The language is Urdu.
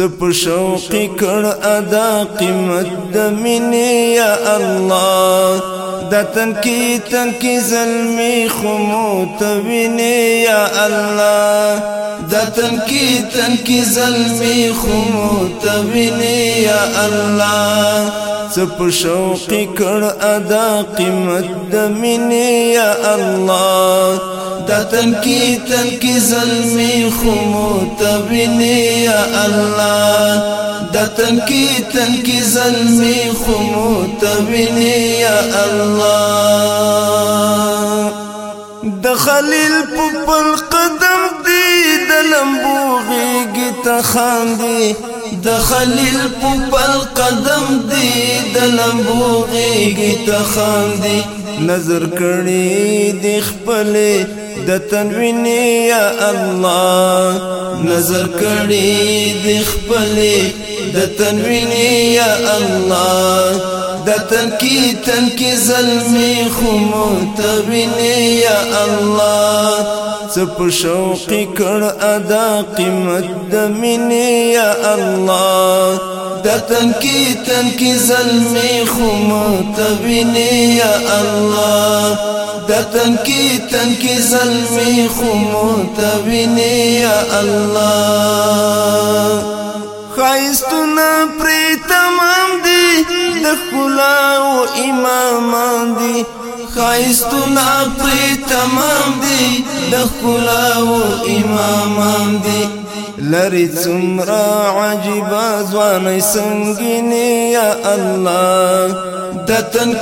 سپ شوقی کڑ ادا قیمت دمینی یا اللہ دتن کی تن کی ظلمی خمو تبینی یا اللہ دتن کی تن کی ظلمی خمو تبینی یا اللہ سپ شوقی کڑ ادا قیمت دمینی یا اللہ۔ دتن کی تن کی ظلمی خمو تبینی یا اللہ۔ دتن کی تن کی ظلمی خمو تبینی یا اللہ۔ دخلیل پپل قدم دی دلمبو غیگی تخاندی دخلیل پپل قدم دی دلمبو غیگی تخاندی نظر کړي د خپل د تنویني یا الله. نظر کړي د خپل د تنویني یا الله. د تن کی تن کی ظلمی خمو تبینی یا الله. سپ شوقی کڑ ادا قیمت دمینی یا اللہ۔ دتن کی تن کی ظلمی خمو تبینی یا اللہ۔ دتن کی تن کی ظلمی خمو تبینی یا اللہ۔ خائستنا پری تمام دی دخلا و امامان دی۔ خائستنا پری تمام دی دخلا و امامان دی۔ لری څومره عجیب ځواني سنگینی یا الله دتن